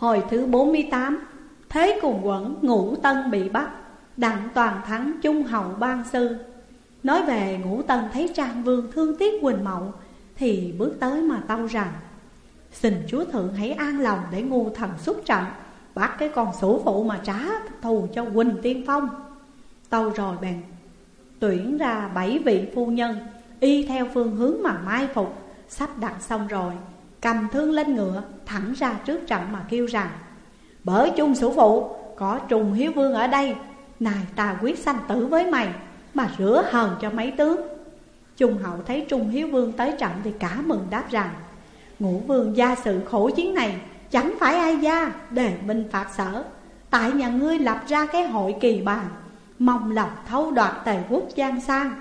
Hồi thứ 48 Thế cùng quẩn ngũ tân bị bắt, Đặng toàn thắng trung hậu ban sư. Nói về ngũ tân thấy Trang Vương thương tiếc Quỳnh Mậu, Thì bước tới mà tâu rằng, Xin chúa thượng hãy an lòng để ngu thần xuất trận, Bắt cái con sủ phụ mà trả thù cho Quỳnh Tiên Phong. Tâu rồi bèn, tuyển ra bảy vị phu nhân, Y theo phương hướng mà mai phục, Sắp đặt xong rồi Cầm thương lên ngựa, Thẳng ra trước trận mà kêu rằng, Bởi chung sử phụ, Có trùng hiếu vương ở đây, Này ta quyết sanh tử với mày, Mà rửa hờn cho mấy tướng. Trung hậu thấy Trung Hiếu Vương tới trận Thì cả mừng đáp rằng, Ngũ vương gia sự khổ chiến này, Chẳng phải ai gia đề minh phạt sở. Tại nhà ngươi lập ra cái hội kỳ bàn, Mong lộc thâu đoạt tề quốc giang sang,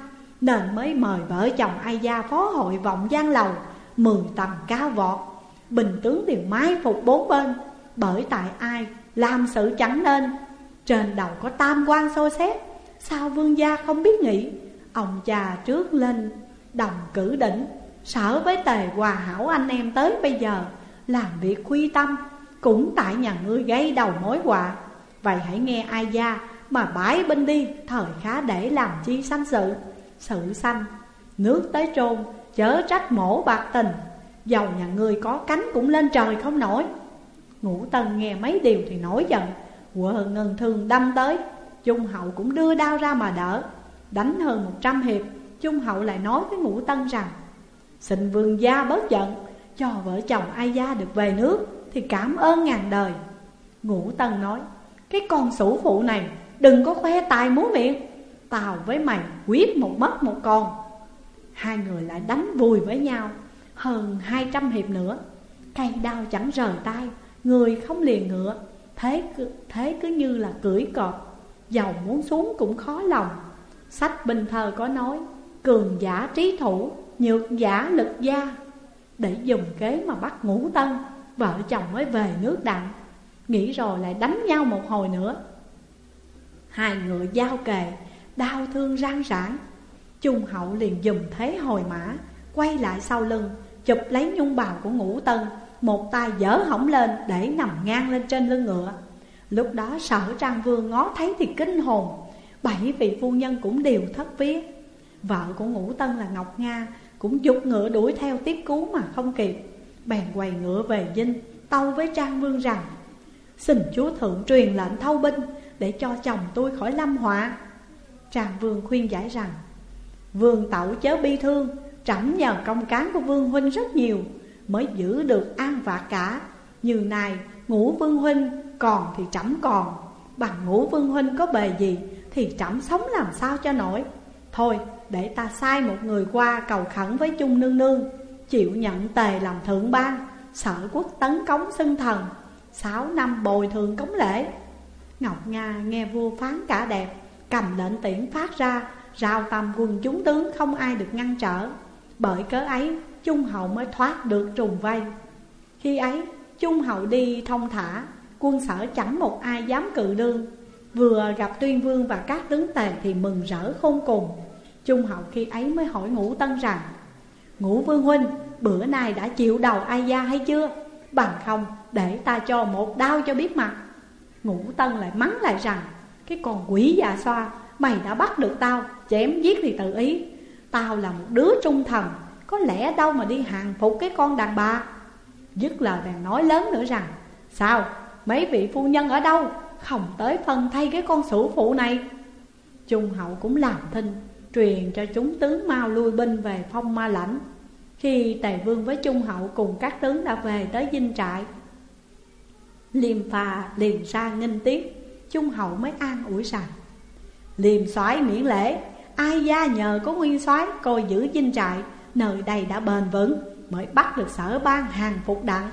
Nên mới mời vợ chồng ai gia phó hội vọng giang lầu Mười tầng cao vọt. Bình tướng đều mái phục bốn bên, Bởi tại ai, làm sự chẳng nên. Trên đầu có tam quan soi xét Sao vương gia không biết nghĩ? Ông cha trước lên, đồng cử đỉnh, Sở với tề hòa hảo anh em tới bây giờ, Làm việc quy tâm, Cũng tại nhà ngươi gây đầu mối họa. Vậy hãy nghe ai gia mà bãi binh đi, Thời khá để làm chi sanh sự. Sự sanh, Nước tới trôn chớ trách mổ bạc tình. Dầu nhà ngươi có cánh cũng lên trời không nổi. Ngũ Tân nghe mấy điều thì nổi giận. Quờ ngân thường đâm tới. Trung hậu cũng đưa đao ra mà đỡ. Đánh hơn một trăm hiệp, Trung hậu lại nói với Ngũ Tân rằng, Xin vương gia bớt giận, Cho vợ chồng ai gia được về nước Thì cảm ơn ngàn đời. Ngũ Tân nói, Cái con sủ phụ này Đừng có khoe tài múa miệng. Tao với mày quyết một mất một con. Hai người lại đánh vùi với nhau Hơn hai trăm hiệp nữa. Cây đao chẳng rời tay Người không liền ngựa. Thế, thế cứ như là cưỡi cọp Dầu muốn xuống cũng khó lòng. Sách bình thờ có nói Cường giả trí thủ Nhược giả lực gia. Để dùng kế mà bắt ngũ tân Vợ chồng mới về nước đặng. Nghĩ rồi lại đánh nhau một hồi nữa. Hai người giao kề Đau thương răng rãn Trung hậu liền dùng thế hồi mã, Quay lại sau lưng, Chụp lấy nhung bào của ngũ tân, Một tay dở hỏng lên để nằm ngang lên trên lưng ngựa. Lúc đó sở trang vương ngó thấy thì kinh hồn, Bảy vị phu nhân cũng đều thất vía. Vợ của ngũ tân là Ngọc Nga, Cũng dục ngựa đuổi theo tiếp cứu mà không kịp. Bèn quầy ngựa về dinh, Tâu với Trang Vương rằng, Xin chúa thượng truyền lệnh thâu binh Để cho chồng tôi khỏi lâm họa. Trang Vương khuyên giải rằng Vương tẩu chớ bi thương, Trẫm nhờ công cán của Vương Huynh rất nhiều, Mới giữ được an vạ cả. Như này, ngũ Vương Huynh còn thì trẫm còn, Bằng ngũ Vương Huynh có bề gì Thì trẫm sống làm sao cho nổi. Thôi, để ta sai một người qua cầu khẩn với chung nương nương, Chịu nhận tề làm thượng ban, Sở quốc tấn cống xưng thần, Sáu năm bồi thường cống lễ. Ngọc Nga nghe vua phán cả đẹp, Cầm lệnh tiễn phát ra Rào tầm quần chúng tướng không ai được ngăn trở. Bởi cớ ấy, Trung hậu mới thoát được trùng vây. Khi ấy, Trung hậu đi thông thả, Quân sở chẳng một ai dám cự đương Vừa gặp tuyên vương và các tướng tề Thì mừng rỡ khôn cùng. Trung hậu khi ấy mới hỏi ngũ tân rằng, Ngũ vương huynh, Bữa nay đã chịu đầu ai gia hay chưa? Bằng không, để ta cho một đao cho biết mặt. Ngũ tân lại mắng lại rằng, Cái con quỷ già xoa Mày đã bắt được tao, Chém giết thì tự ý. Tao là một đứa trung thần, Có lẽ đâu mà đi hàng phục cái con đàn bà. Dứt lời bèn nói lớn nữa rằng, Sao, mấy vị phu nhân ở đâu? Không tới phân thay cái con sủ phụ này. Trung hậu cũng làm thinh, Truyền cho chúng tướng mau lui binh về phong ma lãnh. Khi Tề Vương với Trung hậu cùng các tướng đã về tới dinh trại, Liêm phà liền ra nghinh tiếp Trung hậu mới an ủi rằng Liêm soái miễn lễ. Ai gia nhờ có nguyên soái coi giữ dinh trại, Nơi đây đã bền vững, Mới bắt được sở ban hàng phục đặng.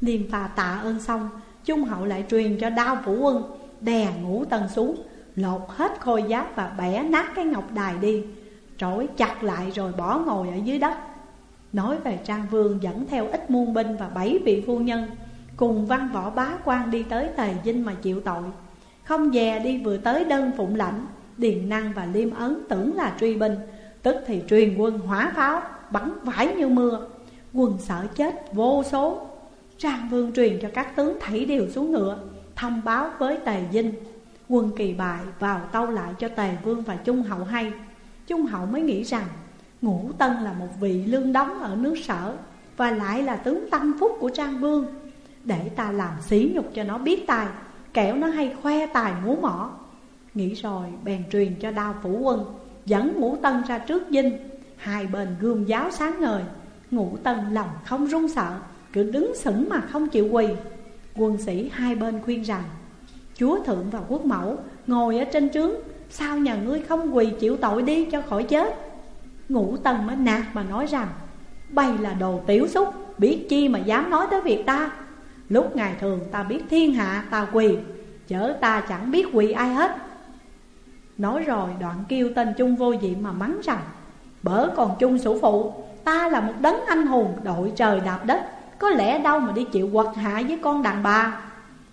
Liêm phà tạ ơn xong, Trung hậu lại truyền cho đao phủ quân, Đè ngũ tần xuống, Lột hết khôi giáp và bẻ nát cái ngọc đài đi Trỗi chặt lại rồi bỏ ngồi ở dưới đất. Nói về Trang Vương dẫn theo ít muôn binh và bảy vị phu nhân, Cùng văn võ bá quan đi tới tề dinh mà chịu tội. Không dè đi vừa tới đơn phụng lãnh, Điền năng và liêm ấn tưởng là truy binh. Tức thì truyền quân hỏa pháo, Bắn vãi như mưa. Quân sợ chết vô số. Trang vương truyền cho các tướng thảy đều xuống ngựa, Thông báo với Tề Dinh. Quân kỳ bại vào tâu lại cho Tề Vương và Trung Hậu hay. Trung Hậu mới nghĩ rằng, Ngũ Tân là một vị lương đóng ở nước sở Và lại là tướng tâm phúc của Trang Vương. Để ta làm xí nhục cho nó biết tài Kẻo nó hay khoe tài múa mỏ Nghĩ rồi, bèn truyền cho đao phủ quân, Dẫn ngũ tân ra trước dinh. Hai bên gươm giáo sáng ngời, Ngũ tân lòng không run sợ, Cứ đứng sững mà không chịu quỳ. Quân sĩ hai bên khuyên rằng, Chúa thượng và quốc mẫu, ngồi ở trên trướng, Sao nhà ngươi không quỳ chịu tội đi cho khỏi chết? Ngũ tân mới nạt mà nói rằng, Bay là đồ tiểu xúc, Biết chi mà dám nói tới việc ta? Lúc ngày thường ta biết thiên hạ ta quỳ, Chớ ta chẳng biết quỳ ai hết. Nói rồi đoạn kêu tên Trung vô diệm mà mắng rằng Bở còn Trung sủ phụ, Ta là một đấng anh hùng đội trời đạp đất, Có lẽ đâu mà đi chịu quật hạ với con đàn bà.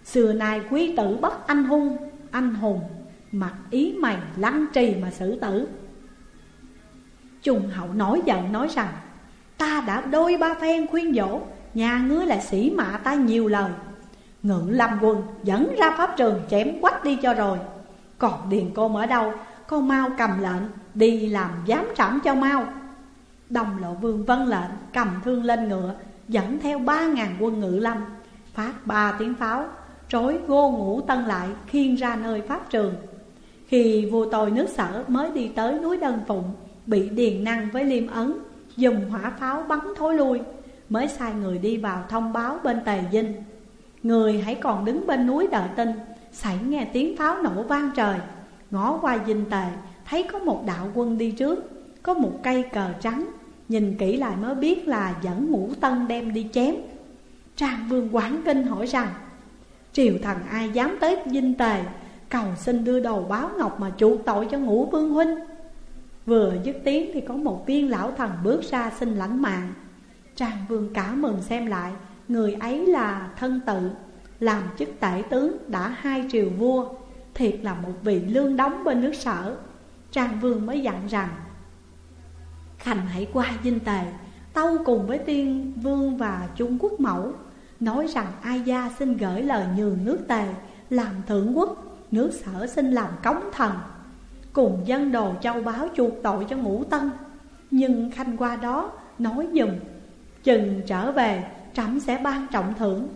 Xưa nay quý tử bất anh hùng Anh hùng, Mặc ý mày lăng trì mà xử tử. Trung hậu nói giận, nói rằng, Ta đã đôi ba phen khuyên dỗ Nhà ngươi lại sĩ mạ ta nhiều lời Ngự lâm quân dẫn ra pháp trường chém quách đi cho rồi. Còn điền côn ở đâu? Con mau cầm lệnh, đi làm giám trảm cho mau. Đồng lộ vương vân lệnh, cầm thương lên ngựa, Dẫn theo ba ngàn quân ngự lâm, Phát ba tiếng pháo, Trối gô ngũ tân lại khiên ra nơi pháp trường. Khi vua tôi nước sở mới đi tới núi Đơn Phụng, Bị điền năng với liêm ấn Dùng hỏa pháo bắn thối lui. Mới sai người đi vào thông báo bên tề dinh. Người hãy còn đứng bên núi đợi tin Xảy nghe tiếng pháo nổ vang trời. Ngó qua dinh tề, Thấy có một đạo quân đi trước, Có một cây cờ trắng, Nhìn kỹ lại mới biết là dẫn ngũ tân đem đi chém. Trang vương quán kinh hỏi rằng, Triều thần ai dám tới dinh tề, Cầu xin đưa đầu báo ngọc mà chuộc tội cho ngũ vương huynh? Vừa dứt tiếng thì có một viên lão thần bước ra xin lãnh mạng. Trang vương cả mừng xem lại, Người ấy là thân tự, Làm chức tể tướng đã hai triều vua, Thiệt là một vị lương đóng bên nước sở. Trang vương mới dặn rằng, Khanh hãy qua dinh tề, Tâu cùng với tiên vương và Trung Quốc mẫu, Nói rằng ai gia xin gửi lời nhường nước tề Làm thượng quốc, Nước sở xin làm cống thần, Cùng dân đồ châu báo chuộc tội cho ngũ tân. Nhưng khanh qua đó nói dùm Chừng trở về, trẫm sẽ ban trọng thưởng.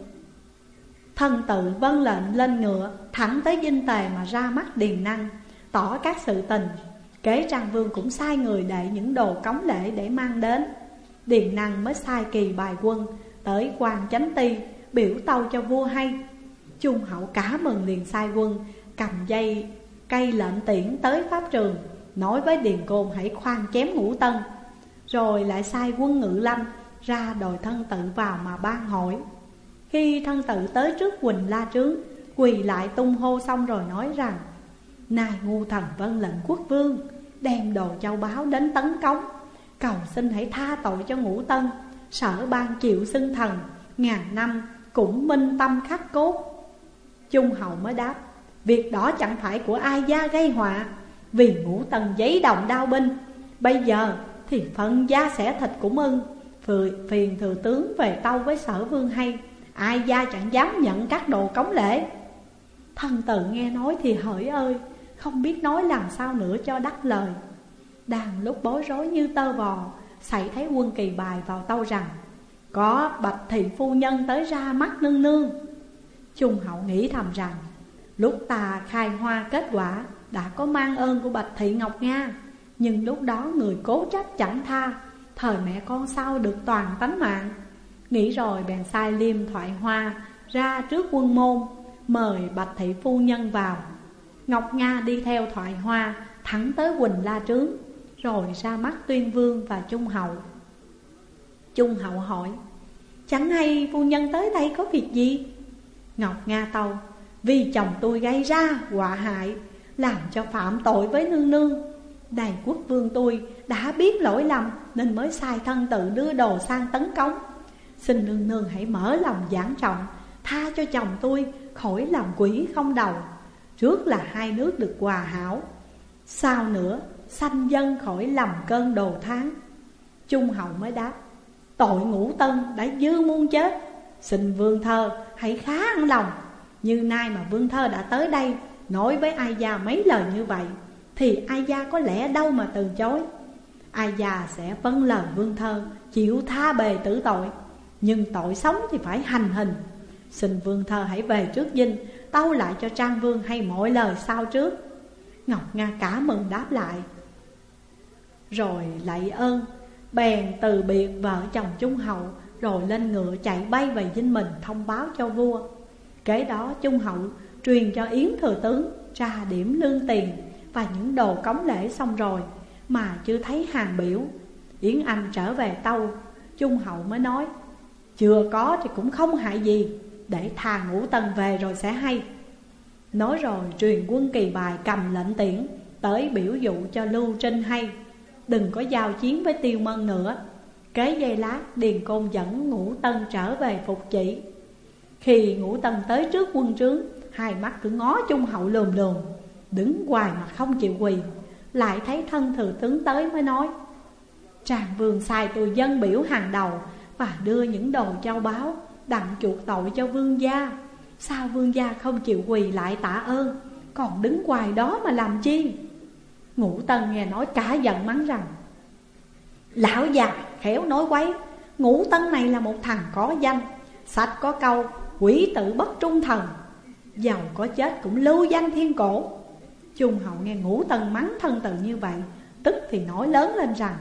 Thân tự vân lệnh lên ngựa, Thẳng tới dinh tề mà ra mắt điền năng, Tỏ các sự tình. Kế trang vương cũng sai người đệ những đồ cống lễ để mang đến. Điền năng mới sai kỳ bài quân, Tới quan chánh ti, biểu tâu cho vua hay. Trung hậu cả mừng liền sai quân, Cầm dây, cây lệnh tiễn tới pháp trường, Nói với Điền Côn hãy khoan chém ngũ tân. Rồi lại sai quân ngự lâm ra đòi thân tự vào mà ban hỏi. Khi thân tự tới trước Quỳnh La Trướng Quỳ lại tung hô xong rồi nói rằng, Này ngu thần vân lệnh quốc vương, Đem đồ châu báo đến tấn cống. Cầu xin hãy tha tội cho ngũ tân, Sở ban chịu xưng thần, Ngàn năm cũng minh tâm khắc cốt. Trung hậu mới đáp, Việc đó chẳng phải của ai gia gây họa, Vì ngũ tân giấy đồng đao binh. Bây giờ thì phân gia sẻ thịt cũng ưng. Phiền thừa tướng về tâu với sở vương hay. Ai gia chẳng dám nhận các đồ cống lễ. Thần tự nghe nói thì hỡi ơi, Không biết nói làm sao nữa cho đắc lời. Đang lúc bối rối như tơ vò Xảy thấy quân kỳ bài vào tâu rằng, Có bạch thị phu nhân tới ra mắt nương nương. Trung hậu nghĩ thầm rằng, Lúc ta khai hoa kết quả, Đã có mang ơn của bạch thị Ngọc Nga. Nhưng lúc đó người cố trách chẳng tha Thời mẹ con sau được toàn tánh mạng? Nghĩ rồi bèn sai liêm thoại hoa Ra trước quân môn, Mời bạch thị phu nhân vào. Ngọc Nga đi theo thoại hoa, Thẳng tới Quỳnh La Trướng, Rồi ra mắt tuyên vương và trung hậu. Trung hậu hỏi, Chẳng hay phu nhân tới đây có việc gì? Ngọc Nga tâu, Vì chồng tôi gây ra họa hại, Làm cho phạm tội với nương nương. Này quốc vương tôi đã biết lỗi lầm Nên mới sai thân tự đưa đồ sang tấn công Xin nương nương hãy mở lòng giảng trọng, Tha cho chồng tôi khỏi làm quỷ không đầu. Trước là hai nước được hòa hảo, Sau nữa sanh dân khỏi lầm cơn đồ tháng. Trung hậu mới đáp, Tội ngũ tân đã dư muôn chết, Xin vương thơ hãy khá ăn lòng. Như nay mà vương thơ đã tới đây, Nói với ai gia mấy lời như vậy thì ai gia có lẽ đâu mà từ chối. Ai gia sẽ vâng lời vương thơ, Chịu tha bề tử tội. Nhưng tội sống thì phải hành hình. Xin vương thơ hãy về trước dinh, Tâu lại cho Trang Vương hay mọi lời sau trước. Ngọc Nga cả mừng đáp lại. Rồi lạy ơn, Bèn từ biệt vợ chồng Trung Hậu, Rồi lên ngựa chạy bay về dinh mình thông báo cho vua. Kế đó Trung Hậu truyền cho Yến Thừa Tướng Ra điểm lương tiền và những đồ cống lễ xong rồi Mà chưa thấy hàng biểu. Yến Anh trở về tâu Trung Hậu mới nói, Chưa có thì cũng không hại gì, Để thà ngũ tần về rồi sẽ hay. Nói rồi truyền quân kỳ bài cầm lệnh tiễn, Tới biểu dụ cho Lưu Trinh hay. Đừng có giao chiến với tiêu mân nữa. Kế dây lát, Điền Côn dẫn ngũ tân trở về phục chỉ. Khi ngũ tân tới trước quân trướng, Hai mắt cứ ngó trung hậu lườm lườm. Đứng hoài mà không chịu quỳ, Lại thấy thân thừa tướng tới mới nói, Tràng vương sai tôi dân biểu hàng đầu Và đưa những đồ châu báu Đặng chuộc tội cho vương gia. Sao vương gia không chịu quỳ lại tạ ơn? Còn đứng hoài đó mà làm chi? Ngũ Tân nghe nói cả giận mắng rằng, Lão già, khéo nói quấy, Ngũ Tân này là một thằng có danh, sạch có câu, quỷ tự bất trung thần, Giàu có chết cũng lưu danh thiên cổ. Trung hậu nghe ngũ tần mắng thân tự như vậy, Tức thì nói lớn lên rằng,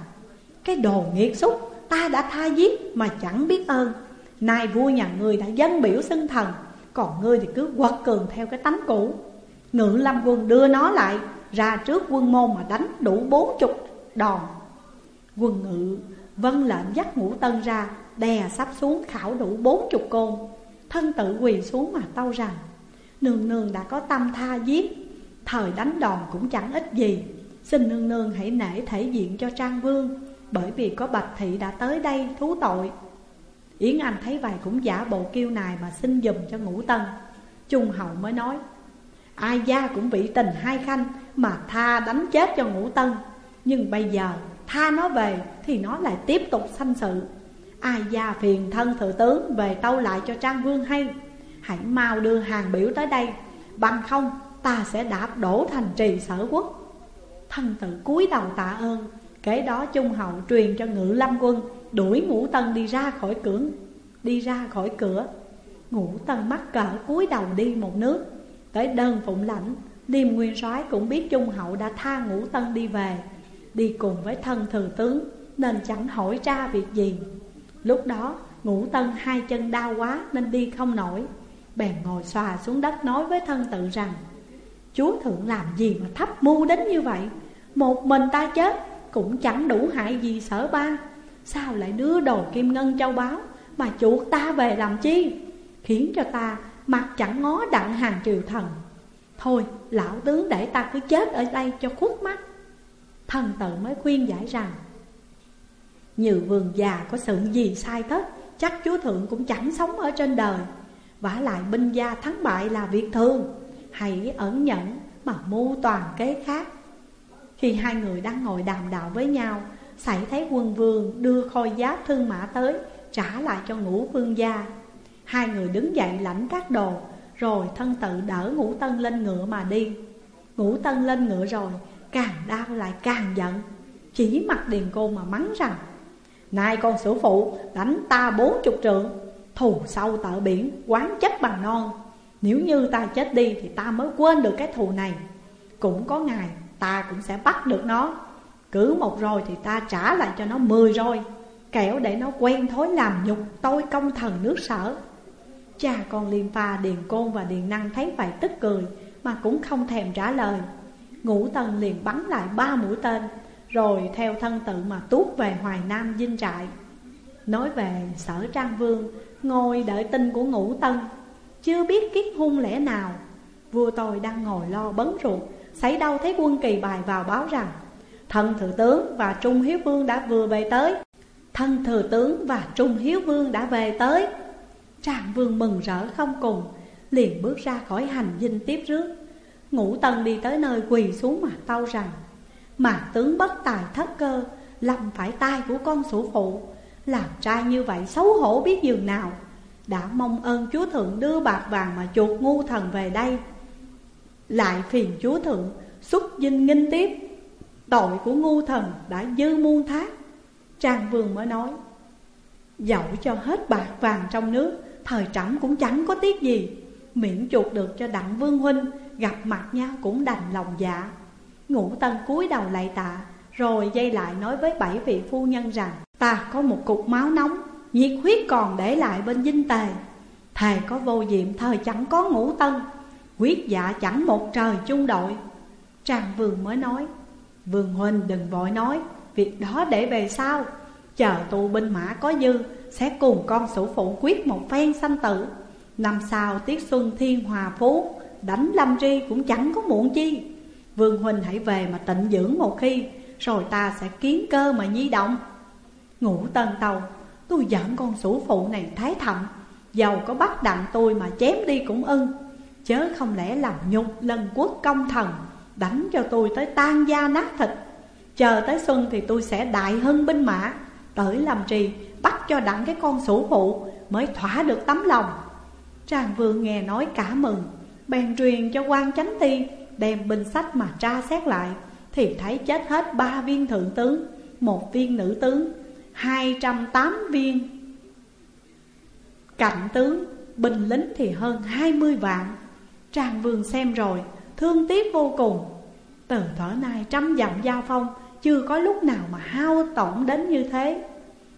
Cái đồ nghiệt xúc ta đã tha giết mà chẳng biết ơn. Nay vua nhà ngươi đã dân biểu xưng thần, Còn ngươi thì cứ quật cường theo cái tánh cũ. Ngự lâm quân đưa nó lại, ra trước quân môn mà đánh đủ bốn chục đòn. Quân ngự vân lệnh dắt ngũ tân ra, Đè sắp xuống khảo đủ bốn chục côn. Thân tự quỳ xuống mà tâu rằng, Nương nương đã có tâm tha giết Thời đánh đòn cũng chẳng ít gì. Xin nương nương hãy nể thể diện cho Trang Vương, Bởi vì có Bạch Thị đã tới đây thú tội. Yến Anh thấy vậy cũng giả bộ kêu nài mà xin dùm cho ngũ tân. Trung hậu mới nói, Ai gia cũng bị tình hai khanh Mà tha đánh chết cho ngũ tân. Nhưng bây giờ tha nó về Thì nó lại tiếp tục sanh sự. Ai gia phiền thân thừa tướng Về tâu lại cho Trang Vương hay? Hãy mau đưa hàng biểu tới đây. Bằng không ta sẽ đạp đổ thành trì sở quốc. Thân tự cúi đầu tạ ơn, Kế đó Trung Hậu truyền cho ngự lâm quân, Đuổi ngũ tân đi ra khỏi cửa, Đi ra khỏi cửa. Ngũ tân mắc cỡ cúi đầu đi một nước, Tới đơn phụng lãnh, liêm nguyên soái cũng biết Trung Hậu đã tha ngũ tân đi về, Đi cùng với thân thừa tướng, Nên chẳng hỏi ra việc gì. Lúc đó, ngũ tân hai chân đau quá Nên đi không nổi, Bèn ngồi xòa xuống đất nói với thân tự rằng Chúa thượng làm gì mà thấp mưu đến như vậy? Một mình ta chết cũng chẳng đủ hại gì sở ba. Sao lại đưa đồ kim ngân châu báu Mà chuột ta về làm chi? Khiến cho ta mặt chẳng ngó đặng hàng triều thần. Thôi, lão tướng để ta cứ chết ở đây cho khuất mắt. Thần tự mới khuyên giải rằng Như vườn già có sự gì sai thất Chắc chúa thượng cũng chẳng sống ở trên đời. Vả lại binh gia thắng bại là việc thường. Hãy ẩn nhẫn mà mưu toàn kế khác. Khi hai người đang ngồi đàm đạo với nhau Xảy thấy quân vương đưa khôi giáp thương mã tới, Trả lại cho ngũ vương gia. Hai người đứng dậy lãnh các đồ, Rồi thân tự đỡ ngũ tân lên ngựa mà đi. Ngũ tân lên ngựa rồi, Càng đau lại càng giận. Chỉ mặt điền cô mà mắng rằng Này con sử phụ đánh ta bốn chục trượng, Thù sâu tợ biển, quán chất bằng non. Nếu như ta chết đi thì ta mới quên được cái thù này. Cũng có ngày ta cũng sẽ bắt được nó. Cứ một rồi thì ta trả lại cho nó mười rồi Kẻo để nó quen thói làm nhục tôi công thần nước sở. Cha con Liêm Pha, Điền Côn và Điền Năng thấy vậy tức cười Mà cũng không thèm trả lời. Ngũ Tần liền bắn lại ba mũi tên Rồi theo thân tự mà tuốt về Hoài Nam dinh trại. Nói về sở Trang Vương Ngồi đợi tin của Ngũ Tân. Chưa biết kiết hung lẽ nào. Vua tôi đang ngồi lo bấn ruột, Xảy đâu thấy quân kỳ bài vào báo rằng, Thân thừa tướng và Trung Hiếu Vương đã vừa về tới. Thân thừa tướng và Trung Hiếu Vương đã về tới. Trạng vương mừng rỡ không cùng, Liền bước ra khỏi hành dinh tiếp rước. Ngũ tân đi tới nơi quỳ xuống mà tâu rằng, Mà tướng bất tài thất cơ, Lầm phải tai của con sủ phụ. Làm trai như vậy xấu hổ biết giường nào. Đã mong ơn chúa thượng đưa bạc vàng mà chuột ngu thần về đây. Lại phiền chúa thượng xuất dinh nghinh tiếp. Tội của ngu thần đã dư muôn thác Trang vương mới nói, Dẫu cho hết bạc vàng trong nước, Thời trẫm cũng chẳng có tiếc gì. Miễn chuột được cho đặng vương huynh, Gặp mặt nhau cũng đành lòng dạ. Ngũ tân cúi đầu lạy tạ, Rồi dây lại nói với bảy vị phu nhân rằng, Ta có một cục máu nóng Nhiệt huyết còn để lại bên dinh tề. Thề có vô diệm thời chẳng có ngũ tân. Quyết dạ chẳng một trời chung đội. Trang vườn mới nói vườn huynh đừng vội nói, Việc đó để về sau. Chờ tù binh mã có dư, Sẽ cùng con sủ phụ quyết một phen sanh tử. Năm sau tiết xuân thiên hòa phú, Đánh lâm ri cũng chẳng có muộn chi. Vương huynh hãy về mà tịnh dưỡng một khi, Rồi ta sẽ kiến cơ mà nhi động. Ngủ tân tàu Tôi giận con sủ phụ này thái thậm giàu có bắt đặng tôi mà chém đi cũng ưng. Chớ không lẽ làm nhục lần quốc công thần, Đánh cho tôi tới tan da nát thịt. Chờ tới xuân thì tôi sẽ đại hơn binh mã, Tới làm trì, bắt cho đặng cái con sủ phụ Mới thỏa được tấm lòng. Trang vương nghe nói cả mừng, Bèn truyền cho quan chánh ti, Đem binh sách mà tra xét lại, Thì thấy chết hết ba viên thượng tướng, Một viên nữ tướng hai trăm tám viên. Cạnh tướng Binh lính thì hơn hai mươi vạn. Trang vương xem rồi, Thương tiếc vô cùng. Từ thở nay trăm dặm giao phong, Chưa có lúc nào mà hao tổn đến như thế.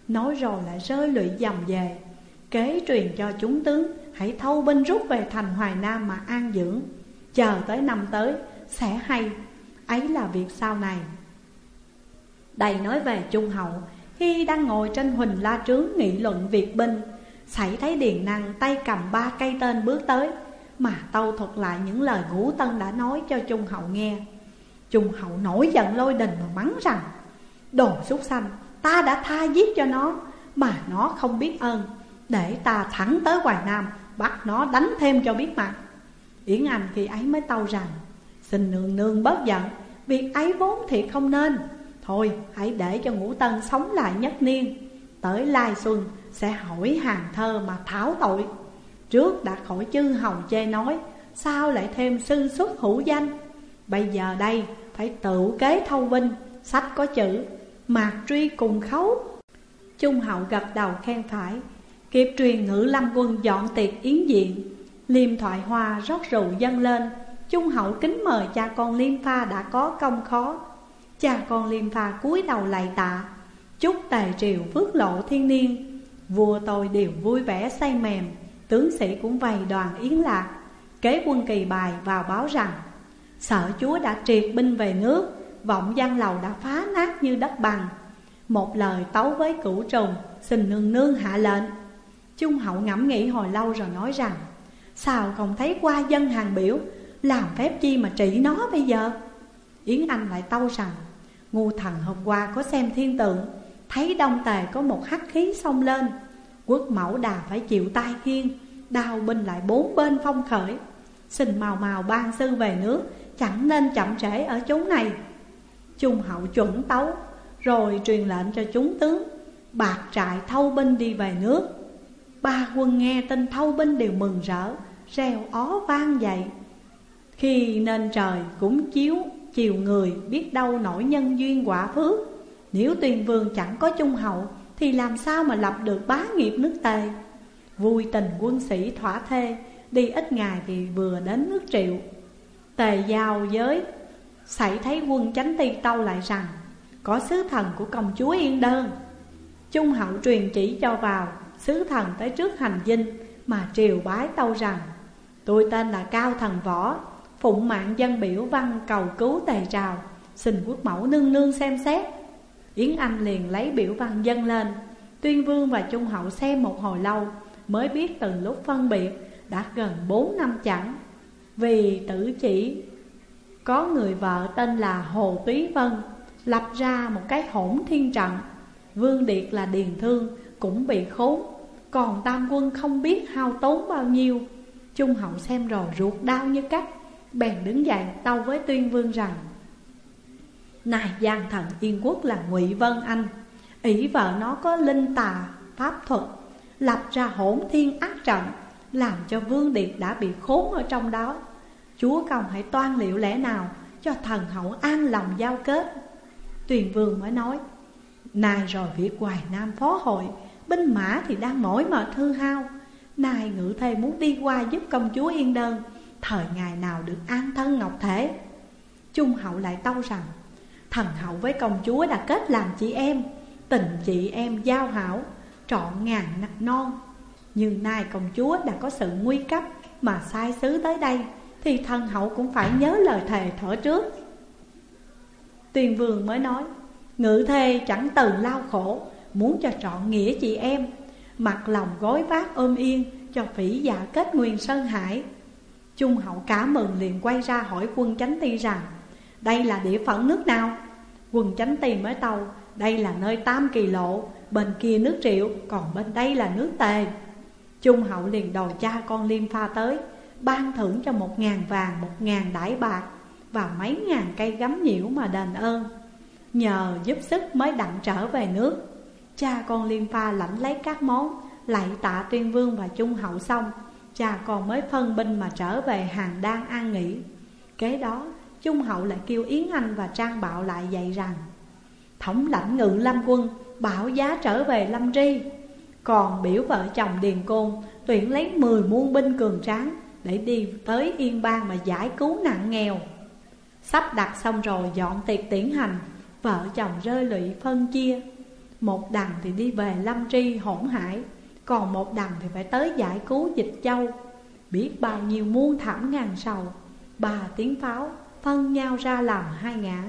Nói rồi lại rơi lụy dầm về. Kế truyền cho chúng tướng, Hãy thâu binh rút về thành Hoài Nam mà an dưỡng. Chờ tới năm tới, sẽ hay. Ấy là việc sau này. Đầy nói về Trung Hậu khi đang ngồi trên huỳnh la trướng nghị luận việc binh Xảy thấy Điền Năng tay cầm ba cây tên bước tới, Mà tâu thuật lại những lời ngũ tân đã nói cho Trung Hậu nghe. Trung Hậu nổi giận lôi đình mà mắng rằng, Đồ súc sanh, ta đã tha giết cho nó, Mà nó không biết ơn. Để ta thẳng tới Hoài Nam, Bắt nó đánh thêm cho biết mặt Yến Anh khi ấy mới tâu rằng, Xin nương nương bớt giận, Việc ấy vốn thiệt không nên. Thôi, hãy để cho ngũ tân sống lại nhất niên. Tới lai xuân, sẽ hỏi hàng thơ mà tháo tội. Trước đã khỏi chư hầu chê nói, Sao lại thêm sư xuất hữu danh? Bây giờ đây, phải tự kế thâu vinh, Sách có chữ, Mạc truy cùng khấu. Trung hậu gật đầu khen phải, Kịp truyền ngữ lâm quân dọn tiệc yến diện. Liêm thoại hoa rót rượu dâng lên Trung hậu kính mời cha con Liêm Pha đã có công khó. Cha con Liêm Pha cúi đầu lạy tạ. Chúc tài triều phước lộ thiên niên. Vua tôi đều vui vẻ say mềm. Tướng sĩ cũng vầy đoàn yến lạc. Kế quân kỳ bài vào báo rằng, Sở chúa đã triệt binh về nước, Vọng gian lầu đã phá nát như đất bằng. Một lời tấu với cửu trùng, Xin nương nương hạ lệnh. Trung hậu ngẫm nghĩ hồi lâu rồi nói rằng, Sao không thấy qua dân hàng biểu, Làm phép chi mà trị nó bây giờ? Yến Anh lại tâu rằng Ngu thần hôm qua có xem thiên tượng, Thấy đông tề có một hắc khí xông lên. Quốc mẫu đà phải chịu tai khiên Đào binh lại bốn bên phong khởi. Xin màu màu ban sư về nước, Chẳng nên chậm trễ ở chốn này. Trung hậu chuẩn tấu, Rồi truyền lệnh cho chúng tướng. Bạc trại thâu binh đi về nước. Ba quân nghe tin thâu binh đều mừng rỡ, Reo ó vang dậy. Khi nên trời cũng chiếu chiều người Biết đâu nổi nhân duyên quả phước. Nếu tuyên vương chẳng có trung hậu, Thì làm sao mà lập được bá nghiệp nước tề? Vui tình quân sĩ thỏa thê, Đi ít ngày thì vừa đến nước triệu. Tề giao giới Xảy thấy quân chánh ti tâu lại rằng, Có sứ thần của công chúa Yên Đơn. Trung hậu truyền chỉ cho vào, Sứ thần tới trước hành dinh, Mà triều bái tâu rằng, Tôi tên là Cao Thần Võ Phụng mạng dân biểu văn cầu cứu tề trào, Xin quốc mẫu nương nương xem xét. Yến Anh liền lấy biểu văn dân lên. Tuyên vương và Trung hậu xem một hồi lâu, Mới biết từ lúc phân biệt Đã gần bốn năm chẳng. Vì tử chỉ, Có người vợ tên là Hồ Túy Vân, Lập ra một cái hỗn thiên trận. Vương Điệt là Điền Thương Cũng bị khốn, còn tam quân không biết hao tốn bao nhiêu. Trung hậu xem rồi ruột đau như cắt. Bèn đứng dậy tâu với tuyên vương rằng, Này giang thần yên quốc là ngụy Vân Anh. Ỷ vợ nó có linh tà, pháp thuật, Lập ra hỗn thiên ác trận, Làm cho Vương Điệp đã bị khốn ở trong đó. Chúa công hãy toan liệu lẽ nào Cho thần hậu an lòng giao kết. Tuyền Vương mới nói, Nay rồi việc hoài nam phó hội, Binh mã thì đang mỏi mệt hư hao. Nay ngự thê muốn đi qua giúp công chúa yên đơn Thời ngày nào được an thân ngọc thể. Trung hậu lại tâu rằng, Thần hậu với công chúa đã kết làm chị em, Tình chị em giao hảo, Trọn ngàn nặc non. Nhưng nay công chúa đã có sự nguy cấp Mà sai sứ tới đây, Thì thần hậu cũng phải nhớ lời thề thở trước. Tuyền vương mới nói, Ngự thề chẳng từ lao khổ, Muốn cho trọn nghĩa chị em. Mặt lòng gối vác ôm yên Cho phỉ dạ kết nguyên sơn hải Trung hậu cá mừng liền quay ra hỏi quân chánh ti rằng, Đây là địa phận nước nào? Quân chánh ti mới tàu Đây là nơi tam kỳ lộ, Bên kia nước triệu, Còn bên đây là nước tề. Trung hậu liền đòi cha con liêm pha tới, Ban thưởng cho một ngàn vàng, Một ngàn đải bạc Và mấy ngàn cây gấm nhiễu mà đền ơn. Nhờ giúp sức mới đặng trở về nước. Cha con liêm pha lãnh lấy các món, Lạy tạ tuyên vương và trung hậu xong Cha con mới phân binh mà trở về hàng đan an nghỉ. Kế đó, Trung hậu lại kêu Yến Anh và Trang Bạo lại dạy rằng, Thống lãnh ngự lâm quân, Bảo giá trở về lâm tri. Còn biểu vợ chồng Điền Côn Tuyển lấy 10 muôn binh cường tráng Để đi tới Yên Bang mà giải cứu nạn nghèo. Sắp đặt xong rồi, dọn tiệc tiễn hành, Vợ chồng rơi lụy phân chia. Một đằng thì đi về lâm tri hỗn hải. Còn một đằng thì phải tới giải cứu dịch châu. Biết bao nhiêu muôn thảm ngàn sầu, Ba tiếng pháo phân nhau ra làm hai ngã.